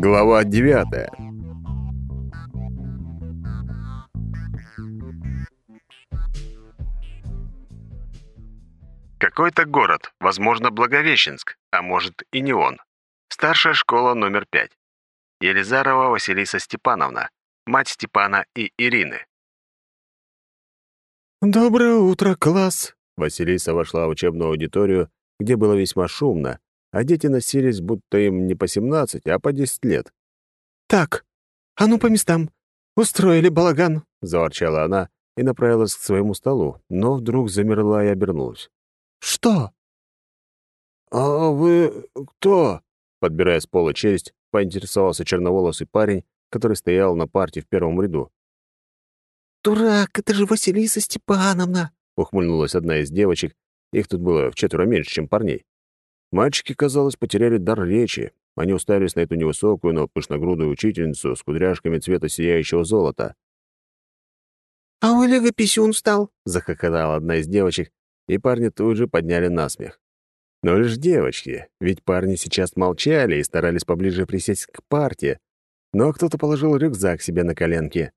Глава девятая. Какой-то город, возможно, Благовещенск, а может и не он. Старшая школа номер пять. Елизарова Василиса Степановна, мать Степана и Ирины. «Доброе утро, класс!» Василиса вошла в учебную аудиторию, где было весьма шумно, а дети носились, будто им не по 17, а по 10 лет. «Так, а ну по местам! Устроили балаган!» — заворчала она и направилась к своему столу, но вдруг замерла и обернулась. «Что?» «А вы кто?» — подбирая с пола честь, поинтересовался черноволосый парень, который стоял на парте в первом ряду. «Дурак, это же Василиса Степановна!» — ухмыльнулась одна из девочек. Их тут было вчетверо меньше, чем парней. Мальчики, казалось, потеряли дар речи. Они уставились на эту невысокую, но пышногрудую учительницу с кудряшками цвета сияющего золота. «А у Олега писюн встал!» — захохотала одна из девочек, и парни тут же подняли насмех. Но лишь девочки, ведь парни сейчас молчали и старались поближе присесть к парте. Но кто-то положил рюкзак себе на коленки.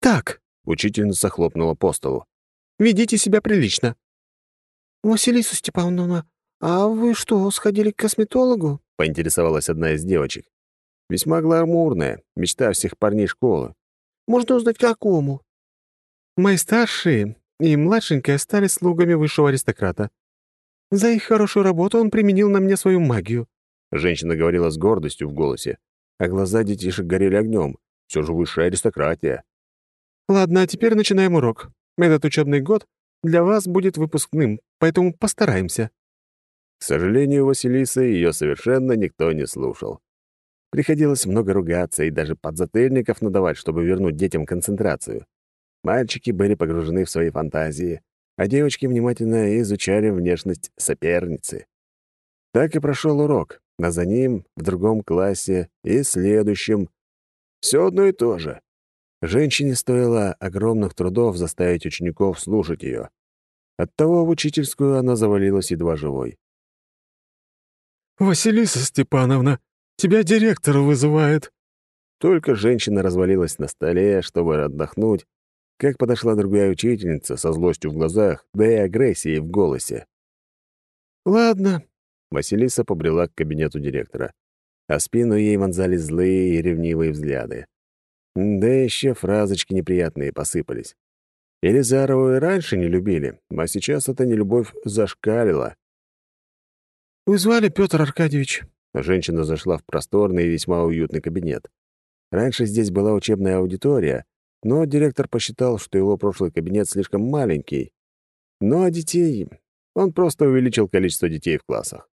«Так!» — учительница хлопнула по столу. «Ведите себя прилично!» «Василиса Степановна, а вы что, сходили к косметологу?» — поинтересовалась одна из девочек. Весьма гламурная, мечта всех парней школы. «Можно узнать, какому?» «Мои старшие и младшенькая стали слугами высшего аристократа. За их хорошую работу он применил на мне свою магию». Женщина говорила с гордостью в голосе, а глаза детишек горели огнем. Все же высшая аристократия. «Ладно, а теперь начинаем урок. Этот учебный год для вас будет выпускным, поэтому постараемся». К сожалению, Василиса ее совершенно никто не слушал. Приходилось много ругаться и даже подзатыльников надавать, чтобы вернуть детям концентрацию. Мальчики были погружены в свои фантазии, а девочки внимательно изучали внешность соперницы. Так и прошел урок, а за ним, в другом классе и следующем. Все одно и то же. Женщине стоило огромных трудов заставить учеников слушать ее. Оттого в учительскую она завалилась едва живой. «Василиса Степановна, тебя директор вызывает». Только женщина развалилась на столе, чтобы отдохнуть, как подошла другая учительница со злостью в глазах, да и агрессией в голосе. «Ладно», — Василиса побрела к кабинету директора, а спину ей вонзали злые и ревнивые взгляды. Да еще фразочки неприятные посыпались. Елизарову и раньше не любили, а сейчас эта нелюбовь зашкалила. «Вы звали, Петр Аркадьевич?» Женщина зашла в просторный и весьма уютный кабинет. Раньше здесь была учебная аудитория, но директор посчитал, что его прошлый кабинет слишком маленький. Ну а детей... Он просто увеличил количество детей в классах.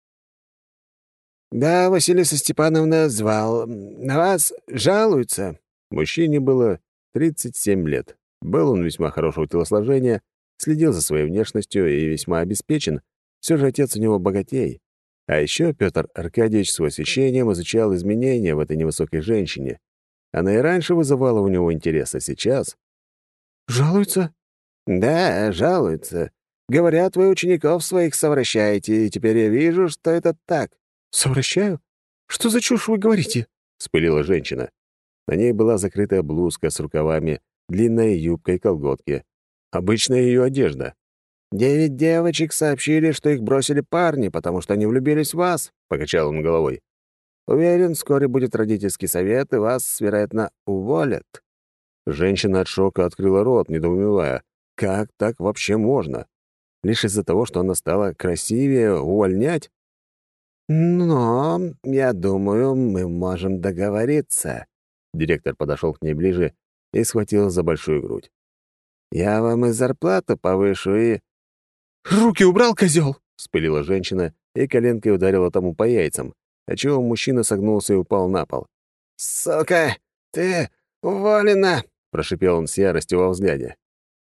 «Да, Василиса Степановна звал. На вас жалуются». Мужчине было 37 лет. Был он весьма хорошего телосложения, следил за своей внешностью и весьма обеспечен. Все же отец у него богатей. А еще Петр Аркадьевич с восхищением изучал изменения в этой невысокой женщине. Она и раньше вызывала у него интерес, а сейчас... «Жалуются?» «Да, жалуются. Говорят, вы учеников своих совращаете, и теперь я вижу, что это так». «Совращаю? Что за чушь вы говорите?» — спылила женщина. На ней была закрытая блузка с рукавами, длинная юбка и колготки. Обычная ее одежда. «Девять девочек сообщили, что их бросили парни, потому что они влюбились в вас», — покачал он головой. «Уверен, вскоре будет родительский совет, и вас, вероятно, уволят». Женщина от шока открыла рот, недоумевая. «Как так вообще можно? Лишь из-за того, что она стала красивее, увольнять?» «Но, я думаю, мы можем договориться». Директор подошел к ней ближе и схватил за большую грудь. «Я вам и зарплату повышу, и...» «Руки убрал, козел!» — вспылила женщина и коленкой ударила тому по яйцам, отчего мужчина согнулся и упал на пол. «Сука, ты уволена!» — прошипел он с яростью во взгляде.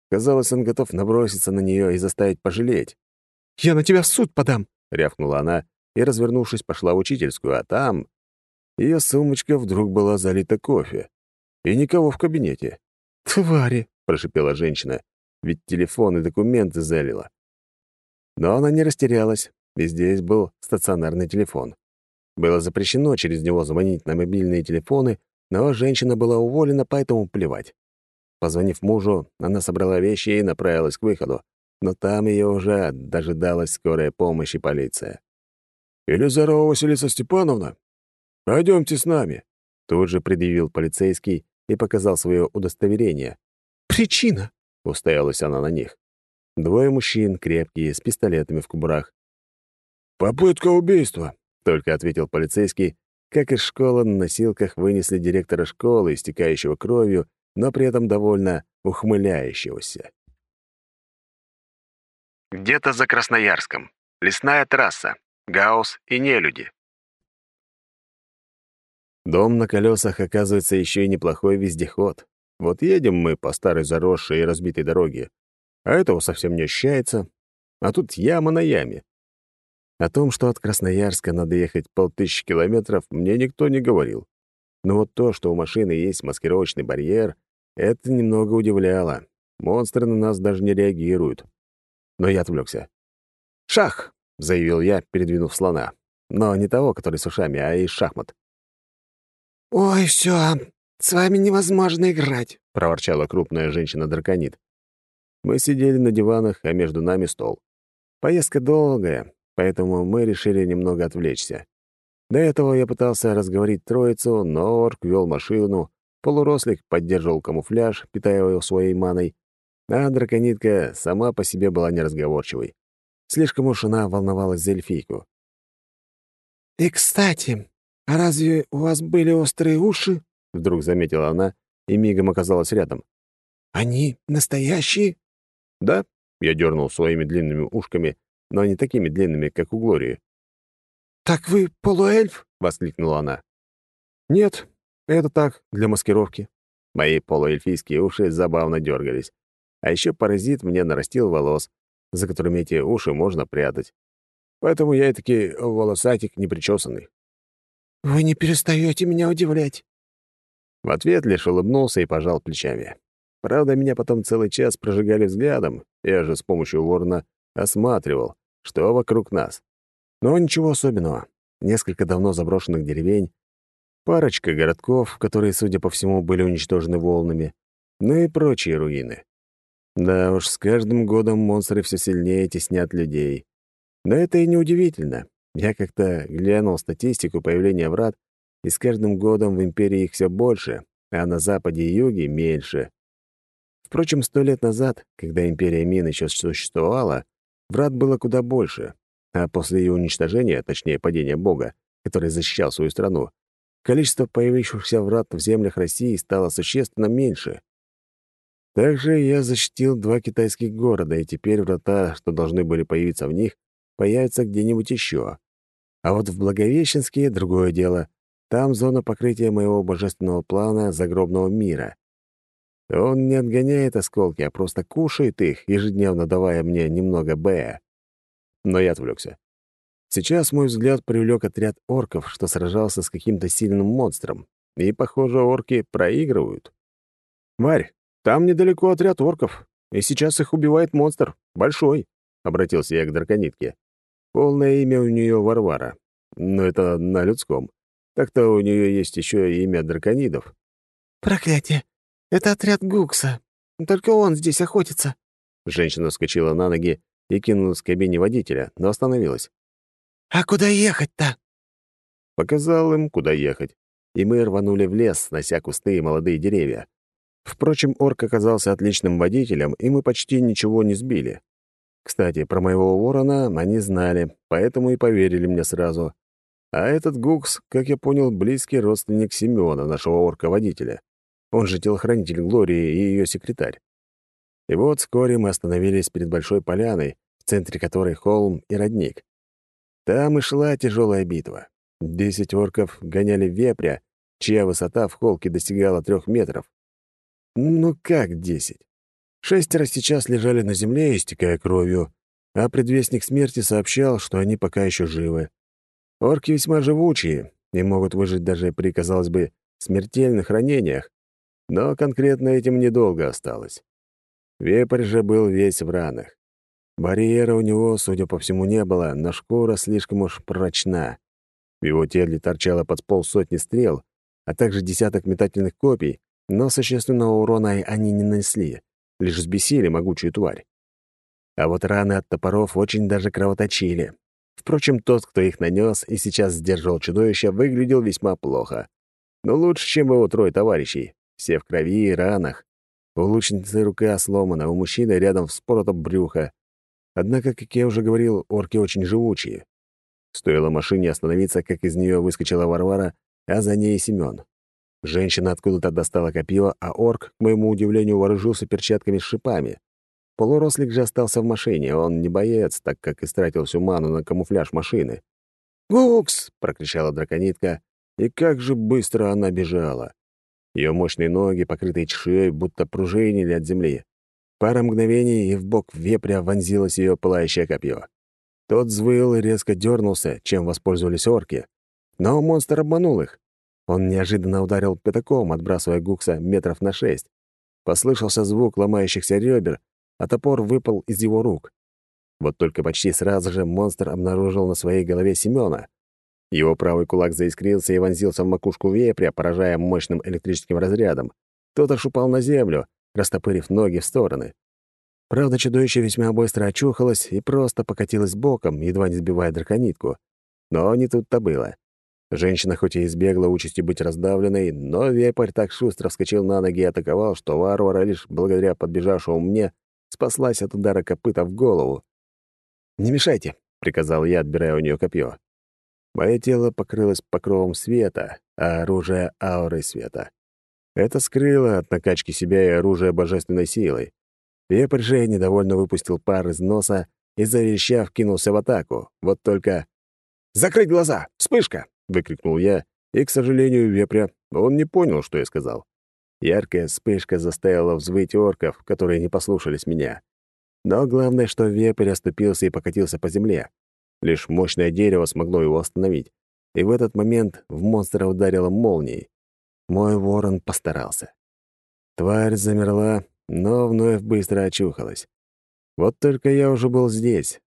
Казалось, он готов наброситься на нее и заставить пожалеть. «Я на тебя в суд подам!» — рявкнула она и, развернувшись, пошла в учительскую, а там... Ее сумочка вдруг была залита кофе. И никого в кабинете. «Твари!» — прошипела женщина, ведь телефон и документы залила. Но она не растерялась, и здесь был стационарный телефон. Было запрещено через него звонить на мобильные телефоны, но женщина была уволена, поэтому плевать. Позвонив мужу, она собрала вещи и направилась к выходу, но там ее уже дожидалась скорая помощь и полиция. «Елизарова Василиса Степановна, пойдемте с нами», тут же предъявил полицейский и показал свое удостоверение. «Причина?» — устоялась она на них. Двое мужчин, крепкие, с пистолетами в кубурах. «Попытка убийства», — только ответил полицейский, как из школы на носилках вынесли директора школы, истекающего кровью, но при этом довольно ухмыляющегося. Где-то за Красноярском. Лесная трасса. Гаус и нелюди. Дом на колесах оказывается еще и неплохой вездеход. Вот едем мы по старой заросшей и разбитой дороге, а этого совсем не ощущается, а тут яма на яме. О том, что от Красноярска надо ехать полтысячи километров, мне никто не говорил. Но вот то, что у машины есть маскировочный барьер, это немного удивляло. Монстры на нас даже не реагируют. Но я отвлекся. «Шах!» — заявил я, передвинув слона. Но не того, который с ушами, а из шахмат. «Ой, все, с вами невозможно играть», — проворчала крупная женщина-драконит. Мы сидели на диванах, а между нами стол. Поездка долгая, поэтому мы решили немного отвлечься. До этого я пытался разговорить троицу, но орк вел машину, полурослик поддерживал камуфляж, питая его своей маной, а драконитка сама по себе была неразговорчивой. Слишком уж она волновалась за эльфийку. «И, кстати, а разве у вас были острые уши?» — вдруг заметила она и мигом оказалась рядом. «Они настоящие?» «Да», — я дернул своими длинными ушками, но не такими длинными, как у Глории. «Так вы полуэльф?» — воскликнула она. «Нет, это так, для маскировки». Мои полуэльфийские уши забавно дергались. А еще паразит мне нарастил волос, за которыми эти уши можно прятать. Поэтому я и таки волосатик непричесанный. «Вы не перестаете меня удивлять». В ответ лишь улыбнулся и пожал плечами. Правда, меня потом целый час прожигали взглядом, я же с помощью ворона осматривал, что вокруг нас. Но ничего особенного. Несколько давно заброшенных деревень, парочка городков, которые, судя по всему, были уничтожены волнами, ну и прочие руины. Да уж, с каждым годом монстры все сильнее теснят людей. Но это и не удивительно. Я как-то глянул статистику появления врат, и с каждым годом в Империи их все больше, а на Западе и Юге — меньше. Впрочем, сто лет назад, когда Империя Мин еще существовала, врат было куда больше, а после ее уничтожения, точнее, падения Бога, который защищал свою страну, количество появившихся врат в землях России стало существенно меньше. Также я защитил два китайских города, и теперь врата, что должны были появиться в них, появятся где-нибудь еще. А вот в Благовещенске другое дело. Там зона покрытия моего божественного плана загробного мира. Он не отгоняет осколки, а просто кушает их, ежедневно давая мне немного Б. Но я отвлекся. Сейчас мой взгляд привлек отряд орков, что сражался с каким-то сильным монстром. И, похоже, орки проигрывают. «Марь, там недалеко отряд орков, и сейчас их убивает монстр. Большой», — обратился я к драконитке. Полное имя у нее Варвара. Но это на людском. Так-то у нее есть еще и имя драконидов. «Проклятие! Это отряд Гукса. Только он здесь охотится». Женщина вскочила на ноги и кинулась в кабине водителя, но остановилась. «А куда ехать-то?» Показал им, куда ехать, и мы рванули в лес, снося кусты и молодые деревья. Впрочем, орк оказался отличным водителем, и мы почти ничего не сбили. Кстати, про моего ворона они знали, поэтому и поверили мне сразу. А этот Гукс, как я понял, близкий родственник Семёна, нашего орка-водителя. Он же телохранитель Глории и ее секретарь. И вот вскоре мы остановились перед большой поляной, в центре которой холм и родник. Там и шла тяжелая битва. Десять орков гоняли вепря, чья высота в холке достигала трех метров. Ну как десять? Шестеро сейчас лежали на земле, истекая кровью, а предвестник смерти сообщал, что они пока еще живы. Орки весьма живучие и могут выжить даже при, казалось бы, смертельных ранениях, но конкретно этим недолго осталось. Вепрь же был весь в ранах. Барьера у него, судя по всему, не было, но шкура слишком уж прочна. В его теле торчало под полсотни стрел, а также десяток метательных копий, но существенного урона они не нанесли, лишь взбесили могучую тварь. А вот раны от топоров очень даже кровоточили. Впрочем, тот, кто их нанес и сейчас сдерживал чудовище, выглядел весьма плохо. Но лучше, чем его трое товарищей. Все в крови и ранах. У лучницы рука сломана, у мужчины рядом вспорото брюхо. Однако, как я уже говорил, орки очень живучие. Стоило машине остановиться, как из нее выскочила Варвара, а за ней Семен. Женщина откуда-то достала копье, а орк, к моему удивлению, вооружился перчатками с шипами. Полурослик же остался в машине, он не боец, так как истратил всю ману на камуфляж машины. «Гукс!» — прокричала драконитка, и как же быстро она бежала. Ее мощные ноги, покрытые чешуей, будто пружинили от земли. Пара мгновений, и в бок вепря вонзилось ее пылающее копье. Тот взвыл и резко дернулся, чем воспользовались орки. Но монстр обманул их. Он неожиданно ударил пятаком, отбрасывая Гукса метров на шесть. Послышался звук ломающихся ребер, а топор выпал из его рук. Вот только почти сразу же монстр обнаружил на своей голове Семёна. Его правый кулак заискрился и вонзился в макушку вепря, поражая мощным электрическим разрядом. Тот аж упал на землю, растопырив ноги в стороны. Правда, чудовище весьма быстро очухалось и просто покатилось боком, едва не сбивая драконитку. Но не тут-то было. Женщина хоть и избегла участи быть раздавленной, но вепрь так шустро вскочил на ноги и атаковал, что варвара лишь благодаря подбежавшему мне спаслась от удара копыта в голову. «Не мешайте», — приказал я, отбирая у нее копье. Мое тело покрылось покровом света, а оружие — аурой света. Это скрыло от накачки себя и оружия божественной силой. Вепрь недовольно выпустил пар из носа и, заверещав, кинулся в атаку. Вот только... «Закрыть глаза! Вспышка!» — выкрикнул я, и, к сожалению, вепря он не понял, что я сказал. Яркая вспышка заставила взвыть орков, которые не послушались меня. Но главное, что вепрь оступился и покатился по земле. Лишь мощное дерево смогло его остановить. И в этот момент в монстра ударила молнией. Мой ворон постарался. Тварь замерла, но вновь быстро очухалась. Вот только я уже был здесь.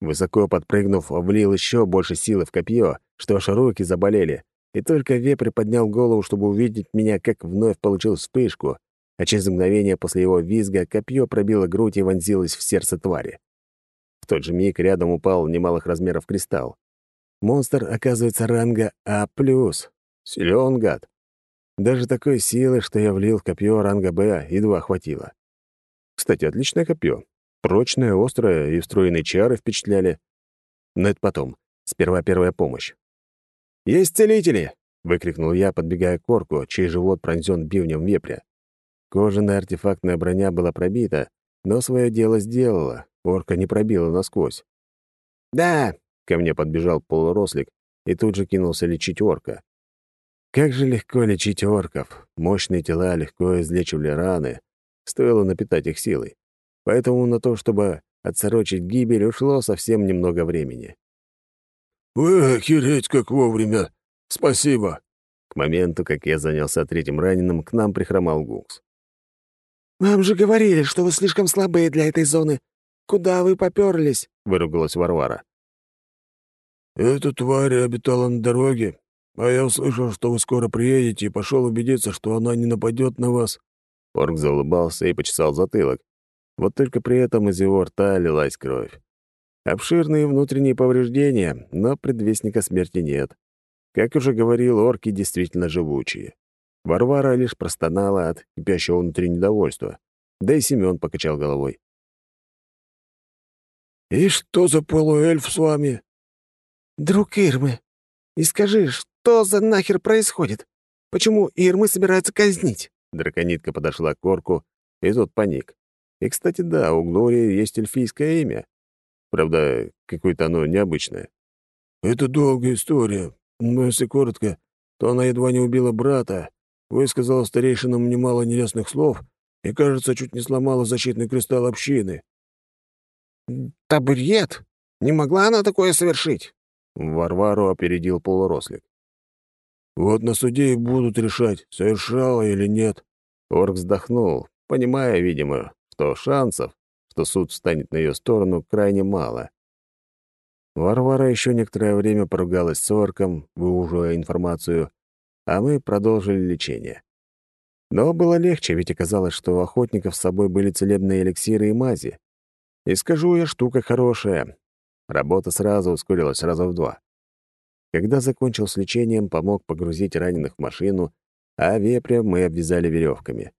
Высоко подпрыгнув, влил еще больше силы в копье, что аж руки заболели, и только вепрь поднял голову, чтобы увидеть меня, как вновь получил вспышку, а через мгновение после его визга копье пробило грудь и вонзилось в сердце твари тот же миг рядом упал немалых размеров кристалл. Монстр, оказывается, ранга А+. Силён гад. Даже такой силы, что я влил в копье ранга Б, едва хватило. Кстати, отличное копье. Прочное, острое и встроенные чары впечатляли. Но это потом. Сперва первая помощь. «Есть целители!» — выкрикнул я, подбегая к корку, чей живот пронзён бивнем вепря. Кожаная артефактная броня была пробита, но свое дело сделала, Орка не пробила насквозь. «Да!» — ко мне подбежал полурослик и тут же кинулся лечить орка. Как же легко лечить орков. Мощные тела легко излечивали раны. Стоило напитать их силой. Поэтому на то, чтобы отсорочить гибель, ушло совсем немного времени. «Вы охереть как вовремя! Спасибо!» К моменту, как я занялся третьим раненым, к нам прихромал Гукс. «Вам же говорили, что вы слишком слабые для этой зоны. Куда вы попёрлись?» — выругалась Варвара. «Эта тварь обитала на дороге, а я услышал, что вы скоро приедете, и пошел убедиться, что она не нападет на вас». Орк заулыбался и почесал затылок. Вот только при этом из его рта лилась кровь. Обширные внутренние повреждения, но предвестника смерти нет. Как уже говорил, орки действительно живучие. Варвара лишь простонала от кипящего внутри недовольства. Да и Семён покачал головой. «И что за полуэльф с вами?» «Друг Ирмы. И скажи, что за нахер происходит? Почему Ирмы собираются казнить?» Драконитка подошла к орку, и тот паник. И, кстати, да, у Глории есть эльфийское имя. Правда, какое-то оно необычное. «Это долгая история, но если коротко, то она едва не убила брата, высказала старейшинам немало нелестных слов и, кажется, чуть не сломала защитный кристалл общины. «Да бред! Не могла она такое совершить!» Варвару опередил полурослик. «Вот на суде и будут решать, совершала или нет». Орк вздохнул, понимая, видимо, что шансов, что суд встанет на ее сторону, крайне мало. Варвара еще некоторое время поругалась с орком, выуживая информацию, а мы продолжили лечение. Но было легче, ведь оказалось, что у охотников с собой были целебные эликсиры и мази. И скажу я, штука хорошая. Работа сразу ускорилась раза в два. Когда закончил с лечением, помог погрузить раненых в машину, а вепря мы обвязали веревками.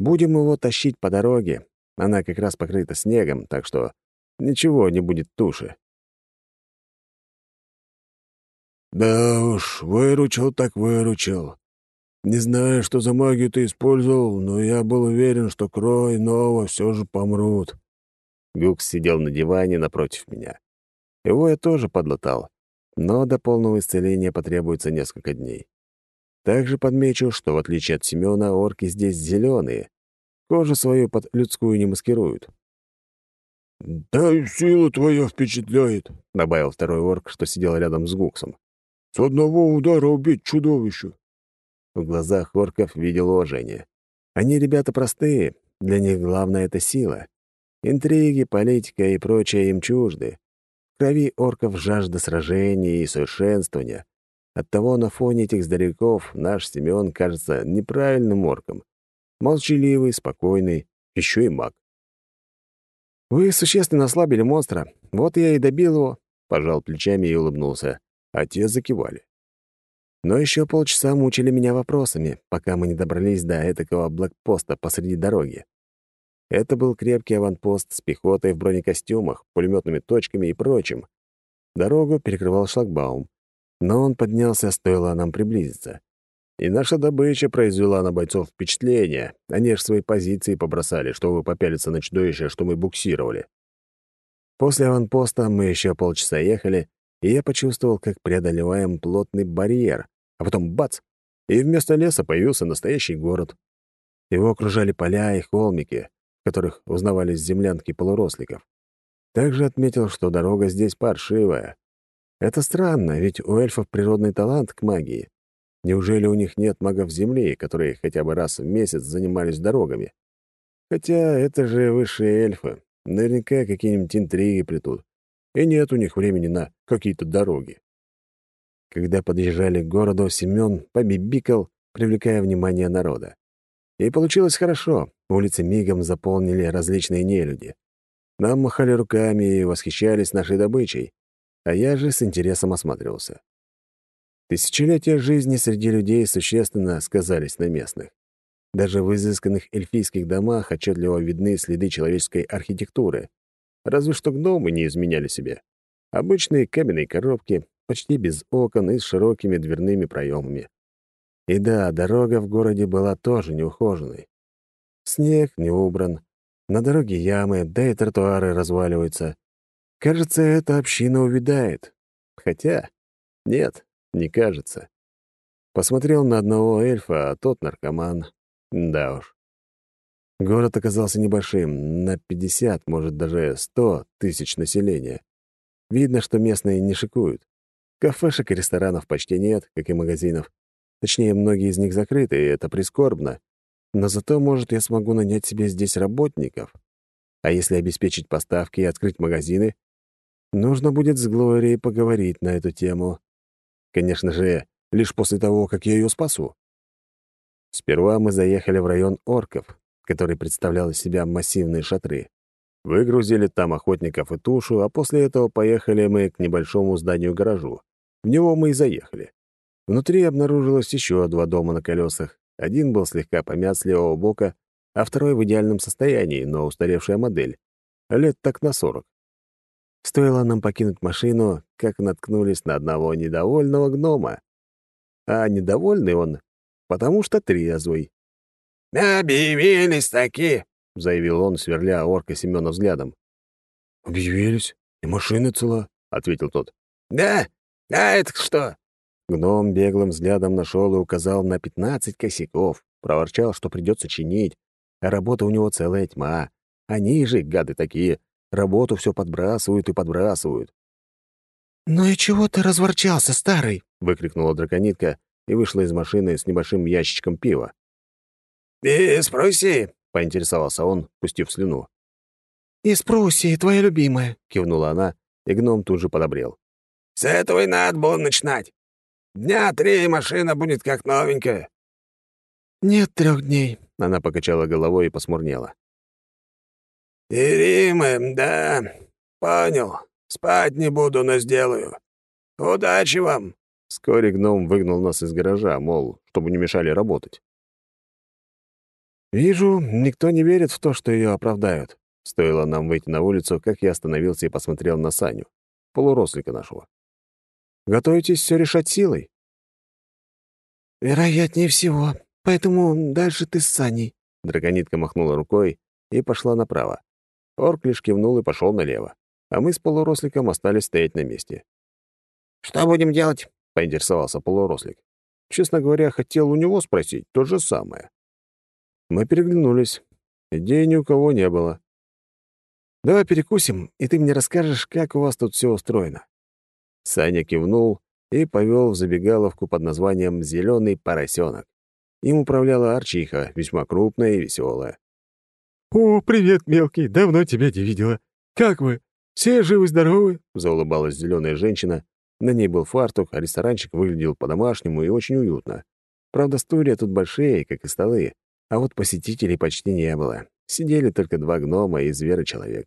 Будем его тащить по дороге. Она как раз покрыта снегом, так что ничего не будет туши. «Да уж, выручил так выручил. Не знаю, что за магию ты использовал, но я был уверен, что Крой и Нова все же помрут». Гюкс сидел на диване напротив меня. Его я тоже подлатал, но до полного исцеления потребуется несколько дней. Также подмечу, что в отличие от Семёна, орки здесь зеленые. Кожу свою под людскую не маскируют. «Да и сила твоя впечатляет», — добавил второй орк, что сидел рядом с Гуксом. «С одного удара убить чудовище». В глазах орков видел уважение. Они ребята простые, для них главное — это сила. Интриги, политика и прочее им чужды. В крови орков жажда сражений и совершенствования. Оттого на фоне этих здоровяков наш Семён кажется неправильным орком. Молчаливый, спокойный, еще и маг. «Вы существенно ослабили монстра. Вот я и добил его», — пожал плечами и улыбнулся. А те закивали. Но еще полчаса мучили меня вопросами, пока мы не добрались до этакого блокпоста посреди дороги. Это был крепкий аванпост с пехотой в бронекостюмах, пулеметными точками и прочим. Дорогу перекрывал шлагбаум, но он поднялся, стоило нам приблизиться. И наша добыча произвела на бойцов впечатление. Они аж свои позиции побросали, чтобы попялиться на чудовище, что мы буксировали. После аванпоста мы еще полчаса ехали, и я почувствовал, как преодолеваем плотный барьер, а потом бац! И вместо леса появился настоящий город. Его окружали поля и холмики, которых узнавались землянки полуросликов. Также отметил, что дорога здесь паршивая. Это странно, ведь у эльфов природный талант к магии. Неужели у них нет магов Земли, которые хотя бы раз в месяц занимались дорогами? Хотя это же высшие эльфы. Наверняка какие-нибудь интриги плетут. И нет у них времени на какие-то дороги. Когда подъезжали к городу, Семён побибикал, привлекая внимание народа. И получилось хорошо. Улицы мигом заполнили различные нелюди. Нам махали руками и восхищались нашей добычей, а я же с интересом осматривался. Тысячелетия жизни среди людей существенно сказались на местных. Даже в изысканных эльфийских домах отчетливо видны следы человеческой архитектуры. Разве что гномы не изменяли себе. Обычные каменные коробки, почти без окон и с широкими дверными проемами. И да, дорога в городе была тоже неухоженной. Снег не убран, на дороге ямы, да и тротуары разваливаются. Кажется, эта община увядает. Хотя, нет, не кажется. Посмотрел на одного эльфа, а тот наркоман. Да уж. Город оказался небольшим, на 50, может, даже 100 тысяч населения. Видно, что местные не шикуют. Кафешек и ресторанов почти нет, как и магазинов. Точнее, многие из них закрыты, и это прискорбно. Но зато, может, я смогу нанять себе здесь работников. А если обеспечить поставки и открыть магазины, нужно будет с Глорией поговорить на эту тему. Конечно же, лишь после того, как я ее спасу. Сперва мы заехали в район орков, который представлял из себя массивные шатры. Выгрузили там охотников и тушу, а после этого поехали мы к небольшому зданию-гаражу. В него мы и заехали. Внутри обнаружилось еще два дома на колесах. Один был слегка помят с левого бока, а второй в идеальном состоянии, но устаревшая модель. Лет так на сорок. Стоило нам покинуть машину, как наткнулись на одного недовольного гнома. А недовольный он, потому что трезвый. «Объявились таки!» — заявил он, сверля орка Семёна взглядом. «Объявились, и машина цела», — ответил тот. «Да? А это что?» Гном беглым взглядом нашел и указал на пятнадцать косяков, проворчал, что придется чинить, а работа у него целая тьма. Они же, гады такие, Работу все подбрасывают и подбрасывают. «Ну и чего ты разворчался, старый?» — выкрикнула драконитка и вышла из машины с небольшим ящичком пива. «Из Пруссии?» — поинтересовался он, пустив слюну. «Из Пруссии, твоя любимая», — кивнула она и гном тут же подобрел. «С этого и надо было начинать. Дня три, и машина будет как новенькая». «Нет трех дней», — она покачала головой и посмурнела. «Иримы, да, понял. Спать не буду, но сделаю. Удачи вам!» Вскоре гном выгнал нас из гаража, мол, чтобы не мешали работать. Вижу, никто не верит в то, что ее оправдают. Стоило нам выйти на улицу, как я остановился и посмотрел на Саню, полурослика нашего. Готовитесь все решать силой? «Вероятнее всего. Поэтому дальше ты с Саней». Драконитка махнула рукой и пошла направо. Орк лишь кивнул и пошел налево, а мы с полуросликом остались стоять на месте. «Что будем делать?» — поинтересовался полурослик. Честно говоря, хотел у него спросить то же самое. Мы переглянулись. Идей ни у кого не было. «Давай перекусим, и ты мне расскажешь, как у вас тут все устроено». Саня кивнул и повел в забегаловку под названием «Зеленый поросенок». Им управляла Арчиха, весьма крупная и веселая. «О, привет, мелкий, давно тебя не видела. Как вы? Все живы-здоровы?» — заулыбалась зеленая женщина. На ней был фартук, а ресторанчик выглядел по-домашнему и очень уютно. Правда, стулья тут большие, как и столы, а вот посетителей почти не было. Сидели только два гнома и зверочеловек.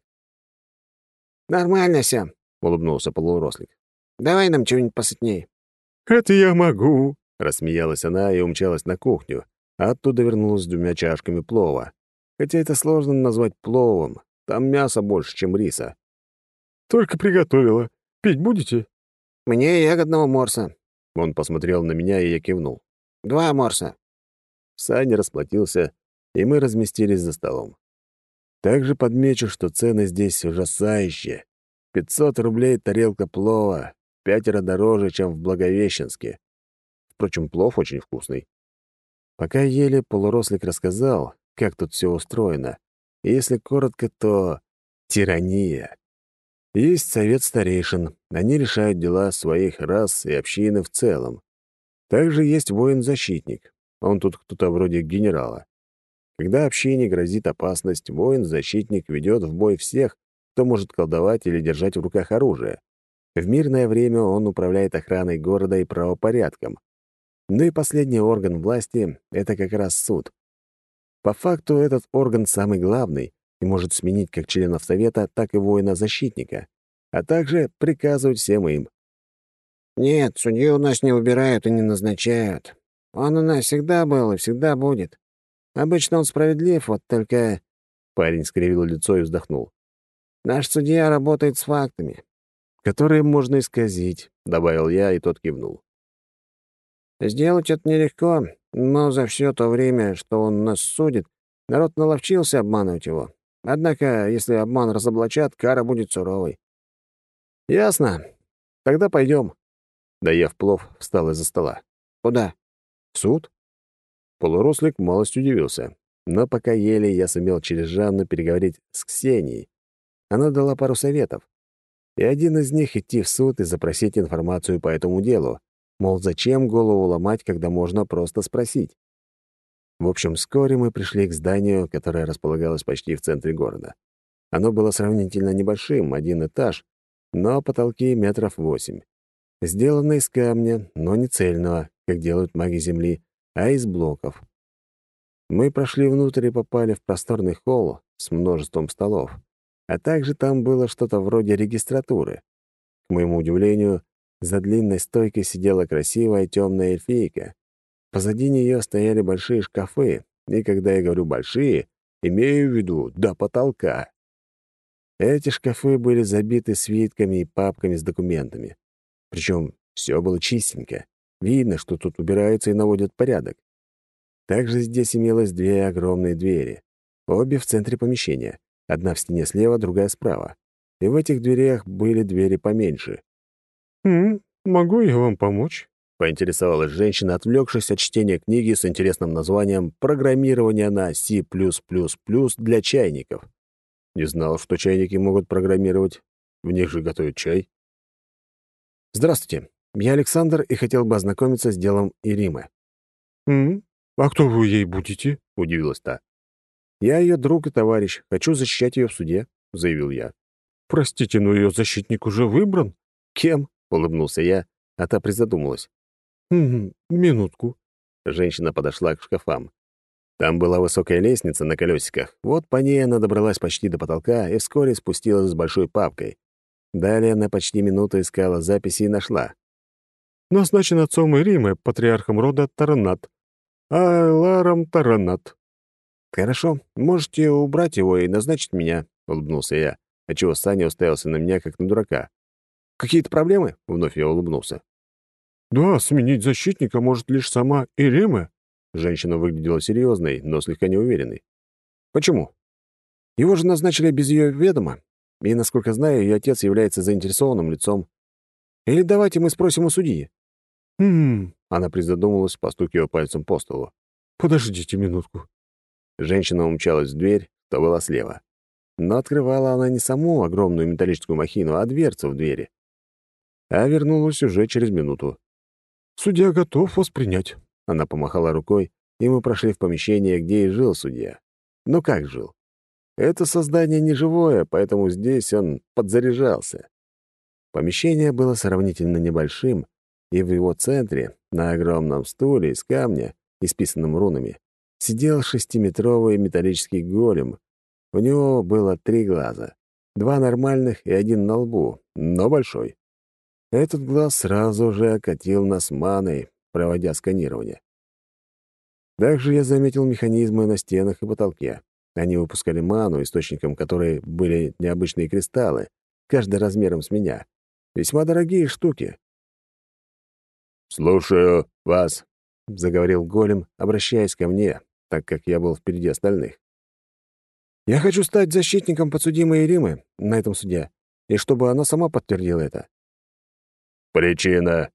«Нормально все», — улыбнулся полурослик. «Давай нам чего-нибудь посытней». «Это я могу», — рассмеялась она и умчалась на кухню, а оттуда вернулась с двумя чашками плова. Хотя это сложно назвать пловом, там мяса больше, чем риса. «Только приготовила. Пить будете?» «Мне ягодного морса». Он посмотрел на меня, и я кивнул. «Два морса». Саня расплатился, и мы разместились за столом. Также подмечу, что цены здесь ужасающие. 500 рублей тарелка плова, пятеро дороже, чем в Благовещенске. Впрочем, плов очень вкусный. Пока ели, полурослик рассказал, как тут все устроено. И если коротко, то тирания. Есть совет старейшин, они решают дела своих рас и общины в целом. Также есть воин-защитник, он тут кто-то вроде генерала. Когда общине грозит опасность, воин-защитник ведет в бой всех, кто может колдовать или держать в руках оружие. В мирное время он управляет охраной города и правопорядком. Ну и последний орган власти — это как раз суд. По факту этот орган самый главный и может сменить как членов Совета, так и воина-защитника, а также приказывать всем им. «Нет, судью у нас не убирают и не назначают. Он у нас всегда был и всегда будет. Обычно он справедлив, вот только...» Парень скривил лицо и вздохнул. «Наш судья работает с фактами». «Которые можно исказить», — добавил я, и тот кивнул. «Сделать это нелегко, но за все то время, что он нас судит, народ наловчился обманывать его. Однако, если обман разоблачат, кара будет суровой». «Ясно. Тогда пойдем. Доев плов, встал из-за стола. «Куда?» «В суд?» Полурослик малость удивился. Но пока ели, я сумел через Жанну переговорить с Ксенией. Она дала пару советов. И один из них — идти в суд и запросить информацию по этому делу. Мол, зачем голову ломать, когда можно просто спросить? В общем, вскоре мы пришли к зданию, которое располагалось почти в центре города. Оно было сравнительно небольшим, один этаж, но потолки метров восемь. Сделано из камня, но не цельного, как делают маги Земли, а из блоков. Мы прошли внутрь и попали в просторный холл с множеством столов, а также там было что-то вроде регистратуры. К моему удивлению, за длинной стойкой сидела красивая темная эльфийка. Позади нее стояли большие шкафы, и когда я говорю «большие», имею в виду до потолка. Эти шкафы были забиты свитками и папками с документами. Причем все было чистенько. Видно, что тут убираются и наводят порядок. Также здесь имелось две огромные двери. Обе в центре помещения. Одна в стене слева, другая справа. И в этих дверях были двери поменьше. «М могу я вам помочь?» — поинтересовалась женщина, отвлекшись от чтения книги с интересным названием «Программирование на C++ для чайников». Не знал, что чайники могут программировать. В них же готовят чай. «Здравствуйте. Я Александр и хотел бы ознакомиться с делом Иримы». «М? А кто вы ей будете?» — удивилась та. «Я ее друг и товарищ. Хочу защищать ее в суде», — заявил я. «Простите, но ее защитник уже выбран?» «Кем?» — улыбнулся я, а та призадумалась. «Угу, минутку». Женщина подошла к шкафам. Там была высокая лестница на колесиках. Вот по ней она добралась почти до потолка и вскоре спустилась с большой папкой. Далее она почти минуту искала записи и нашла. «Назначен отцом Иримы, патриархом рода Таранат. Айларом Таранат». «Хорошо, можете убрать его и назначить меня», — улыбнулся я, отчего Саня уставился на меня, как на дурака. «Какие-то проблемы?» — вновь я улыбнулся. «Да, сменить защитника может лишь сама Ирима», Женщина выглядела серьезной, но слегка неуверенной. «Почему? Его же назначили без ее ведома, и, насколько знаю, ее отец является заинтересованным лицом. Или давайте мы спросим у судьи». «Хм...» — она призадумалась, постукивая пальцем по столу. «Подождите минутку». Женщина умчалась в дверь, то была слева. Но открывала она не саму огромную металлическую махину, а дверцу в двери. А вернулась уже через минуту. «Судья готов воспринять». Она помахала рукой, и мы прошли в помещение, где и жил судья. Ну как жил? Это создание не живое, поэтому здесь он подзаряжался. Помещение было сравнительно небольшим, и в его центре, на огромном стуле из камня, исписанном рунами, сидел шестиметровый металлический голем. У него было три глаза. Два нормальных и один на лбу, но большой. Этот глаз сразу же окатил нас маной, проводя сканирование. Также я заметил механизмы на стенах и потолке. Они выпускали ману, источником которой были необычные кристаллы, каждый размером с меня. Весьма дорогие штуки. «Слушаю вас», — заговорил голем, обращаясь ко мне, так как я был впереди остальных. «Я хочу стать защитником подсудимой Римы на этом суде, и чтобы она сама подтвердила это». «Причина?»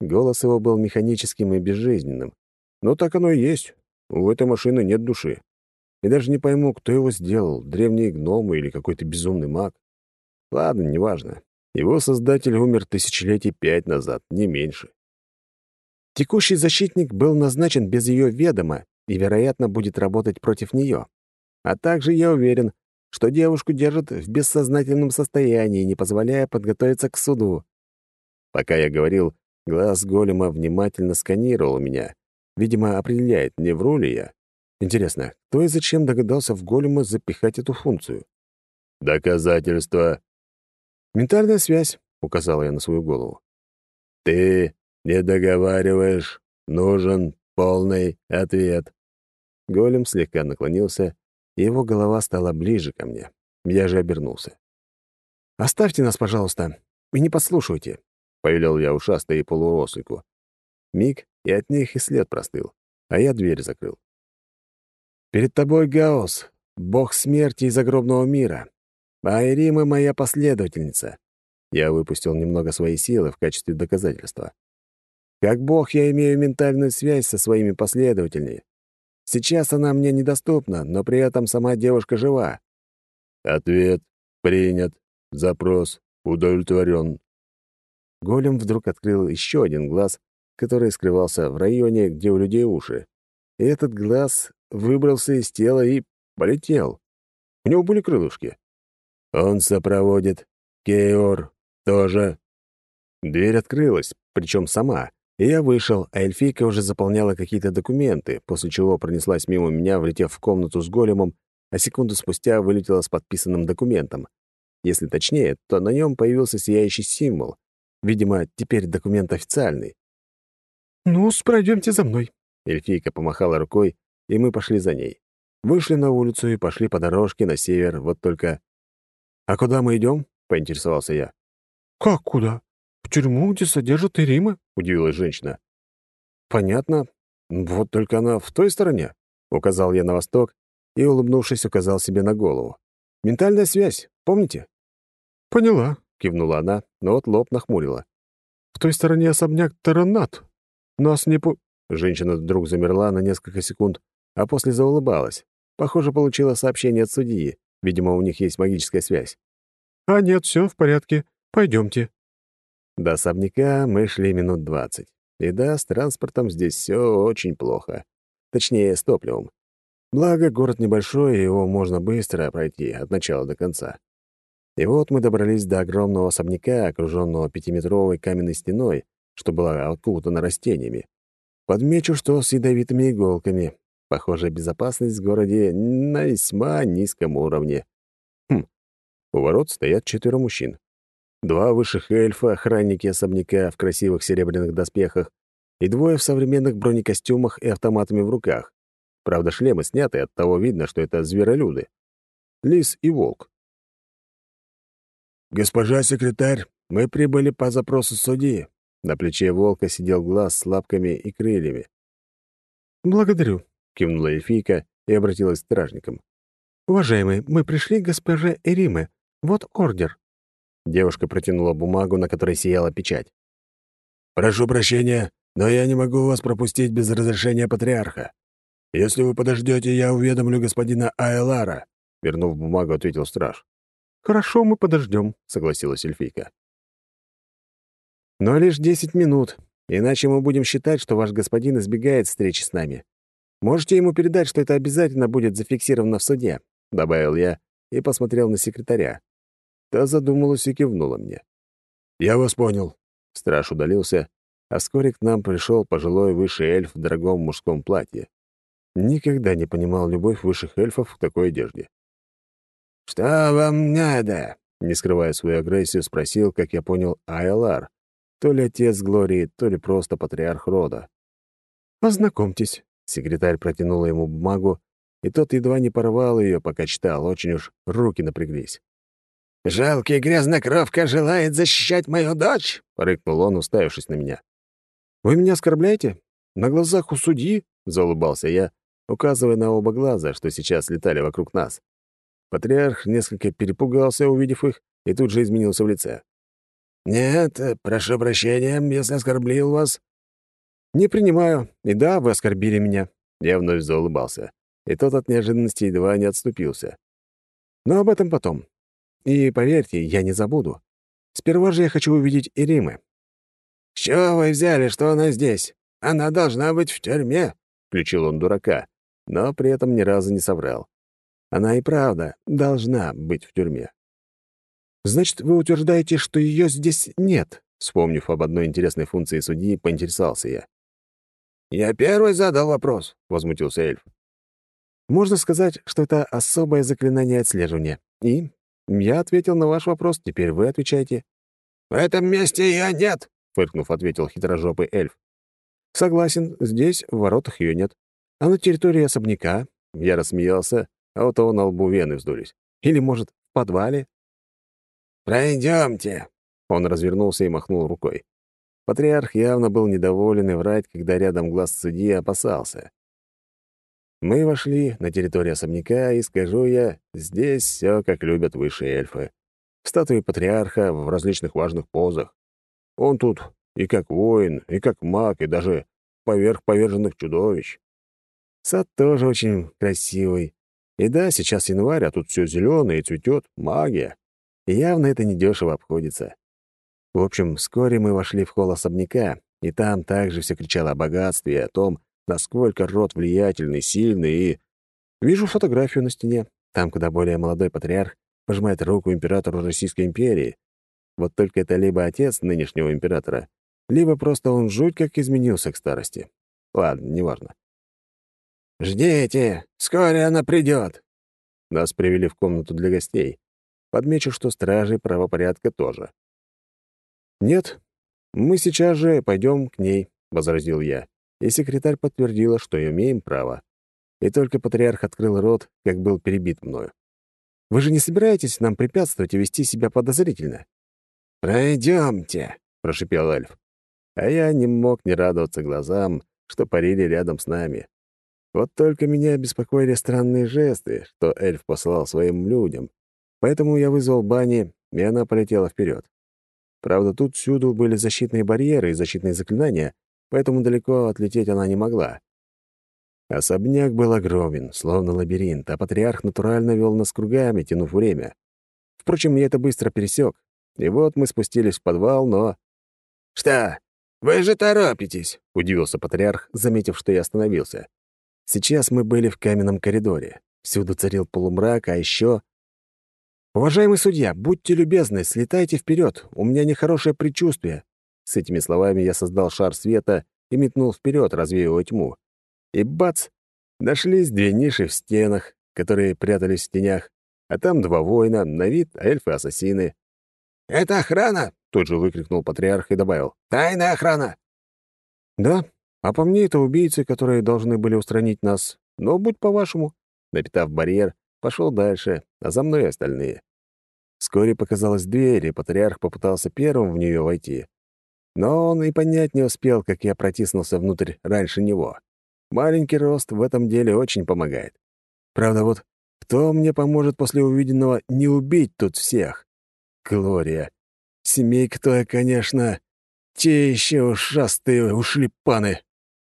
Голос его был механическим и безжизненным. Но так оно и есть. У этой машины нет души. И даже не пойму, кто его сделал, древние гномы или какой-то безумный маг. Ладно, неважно. Его создатель умер тысячелетий пять назад, не меньше. Текущий защитник был назначен без ее ведома и, вероятно, будет работать против нее. А также я уверен, что девушку держат в бессознательном состоянии, не позволяя подготовиться к суду. Пока я говорил, Глаз голема внимательно сканировал меня. Видимо, определяет, не вру ли я. Интересно, кто и зачем догадался в голема запихать эту функцию? «Доказательства». «Ментальная связь», — указал я на свою голову. «Ты не договариваешь. Нужен полный ответ». Голем слегка наклонился, и его голова стала ближе ко мне. Я же обернулся. «Оставьте нас, пожалуйста, и не подслушивайте. — повелел я ушастой и полурослику. Миг, и от них и след простыл, а я дверь закрыл. «Перед тобой Гаос, бог смерти из загробного мира, а Ирима — моя последовательница». Я выпустил немного своей силы в качестве доказательства. Как бог я имею ментальную связь со своими последователями. Сейчас она мне недоступна, но при этом сама девушка жива. Ответ принят. Запрос удовлетворен. Голем вдруг открыл еще один глаз, который скрывался в районе, где у людей уши. И этот глаз выбрался из тела и полетел. У него были крылышки. Он сопроводит. Кейор тоже. Дверь открылась, причем сама, и я вышел, а эльфийка уже заполняла какие-то документы, после чего пронеслась мимо меня, влетев в комнату с големом, а секунду спустя вылетела с подписанным документом. Если точнее, то на нем появился сияющий символ, Видимо, теперь документ официальный. ну пройдемте за мной». Эльфийка помахала рукой, и мы пошли за ней. Вышли на улицу и пошли по дорожке на север, вот только... «А куда мы идем? поинтересовался я. «Как куда? В тюрьму, где содержат Ирима?» — удивилась женщина. «Понятно. Вот только она в той стороне», — указал я на восток и, улыбнувшись, указал себе на голову. «Ментальная связь, помните?» «Поняла кивнула она, но вот лоб нахмурила. «В той стороне особняк Таранат. Нас не по...» Женщина вдруг замерла на несколько секунд, а после заулыбалась. Похоже, получила сообщение от судьи. Видимо, у них есть магическая связь. «А нет, все в порядке. Пойдемте». До особняка мы шли минут двадцать. И да, с транспортом здесь все очень плохо. Точнее, с топливом. Благо, город небольшой, и его можно быстро пройти от начала до конца. И вот мы добрались до огромного особняка, окруженного пятиметровой каменной стеной, что была окутана растениями. Подмечу, что с ядовитыми иголками. Похоже, безопасность в городе на весьма низком уровне. Хм. У ворот стоят четверо мужчин. Два высших эльфа, охранники особняка в красивых серебряных доспехах, и двое в современных бронекостюмах и автоматами в руках. Правда, шлемы сняты, оттого видно, что это зверолюды. Лис и волк. «Госпожа секретарь, мы прибыли по запросу судьи». На плече волка сидел глаз с лапками и крыльями. «Благодарю», — кивнула эльфийка и обратилась к стражникам. «Уважаемый, мы пришли к госпоже Эриме. Вот ордер». Девушка протянула бумагу, на которой сияла печать. «Прошу прощения, но я не могу вас пропустить без разрешения патриарха. Если вы подождете, я уведомлю господина Айлара», — вернув бумагу, ответил страж. «Хорошо, мы подождем», — согласилась эльфийка. «Но лишь десять минут, иначе мы будем считать, что ваш господин избегает встречи с нами. Можете ему передать, что это обязательно будет зафиксировано в суде», — добавил я и посмотрел на секретаря. Та задумалась и кивнула мне. «Я вас понял». Страж удалился, а вскоре к нам пришел пожилой высший эльф в дорогом мужском платье. Никогда не понимал любовь высших эльфов в такой одежде. «Что вам надо?» Не скрывая свою агрессию, спросил, как я понял, Айлар. То ли отец Глории, то ли просто патриарх рода. «Познакомьтесь». Секретарь протянула ему бумагу, и тот едва не порвал ее, пока читал, очень уж руки напряглись. «Жалкий грязнокровка желает защищать мою дочь?» — рыкнул он, уставившись на меня. «Вы меня оскорбляете? На глазах у судьи?» — заулыбался я, указывая на оба глаза, что сейчас летали вокруг нас. Патриарх несколько перепугался, увидев их, и тут же изменился в лице. «Нет, прошу прощения, если оскорбил вас». «Не принимаю. И да, вы оскорбили меня». Я вновь заулыбался, и тот от неожиданности едва не отступился. «Но об этом потом. И поверьте, я не забуду. Сперва же я хочу увидеть Иримы. «С чего вы взяли, что она здесь? Она должна быть в тюрьме», — включил он дурака, но при этом ни разу не соврал. Она и правда должна быть в тюрьме. «Значит, вы утверждаете, что ее здесь нет?» Вспомнив об одной интересной функции судьи, поинтересовался я. «Я первый задал вопрос», — возмутился эльф. «Можно сказать, что это особое заклинание отслеживания. И я ответил на ваш вопрос, теперь вы отвечайте». «В этом месте ее нет», — фыркнув, ответил хитрожопый эльф. «Согласен, здесь, в воротах ее нет. А на территории особняка...» Я рассмеялся, а у того на лбу вены вздулись. «Или, может, в подвале?» «Пройдемте!» Он развернулся и махнул рукой. Патриарх явно был недоволен и врать, когда рядом глаз судьи опасался. Мы вошли на территорию особняка, и, скажу я, здесь все как любят высшие эльфы. Статуи патриарха в различных важных позах. Он тут и как воин, и как маг, и даже поверх поверженных чудовищ. Сад тоже очень красивый. И да, сейчас январь, а тут все зеленое и цветет, магия. И явно это недешево обходится. В общем, вскоре мы вошли в холл особняка, и там также все кричало о богатстве и о том, насколько род влиятельный, сильный и... Вижу фотографию на стене, там, куда более молодой патриарх пожимает руку императору Российской империи. Вот только это либо отец нынешнего императора, либо просто он жуть как изменился к старости. Ладно, неважно. «Ждите, скоро она придет. Нас привели в комнату для гостей. Подмечу, что стражи правопорядка тоже. «Нет, мы сейчас же пойдем к ней», — возразил я и секретарь подтвердила, что имеем право. И только патриарх открыл рот, как был перебит мною. «Вы же не собираетесь нам препятствовать и вести себя подозрительно?» «Пройдемте», — прошипел эльф. А я не мог не радоваться глазам, что парили рядом с нами. Вот только меня беспокоили странные жесты, что эльф послал своим людям. Поэтому я вызвал Бани, и она полетела вперед. Правда, тут всюду были защитные барьеры и защитные заклинания, поэтому далеко отлететь она не могла. Особняк был огромен, словно лабиринт, а патриарх натурально вел нас кругами, тянув время. Впрочем, я это быстро пересек, и вот мы спустились в подвал, но... «Что? Вы же торопитесь!» — удивился патриарх, заметив, что я остановился. Сейчас мы были в каменном коридоре. Всюду царил полумрак, а еще... «Уважаемый судья, будьте любезны, слетайте вперед. У меня нехорошее предчувствие». С этими словами я создал шар света и метнул вперед, развеивая тьму. И бац! Нашлись две ниши в стенах, которые прятались в тенях, а там два воина, на вид эльфы-ассасины. «Это охрана!» — тут же выкрикнул патриарх и добавил. «Тайная охрана!» «Да, а по мне это убийцы, которые должны были устранить нас. Но будь по-вашему». Напитав барьер, пошел дальше, а за мной остальные. Вскоре показалась дверь, и патриарх попытался первым в нее войти. Но он и понять не успел, как я протиснулся внутрь раньше него. Маленький рост в этом деле очень помогает. Правда, вот кто мне поможет после увиденного не убить тут всех? Глория. Семейка твоя, конечно, те еще ушастые ушли паны.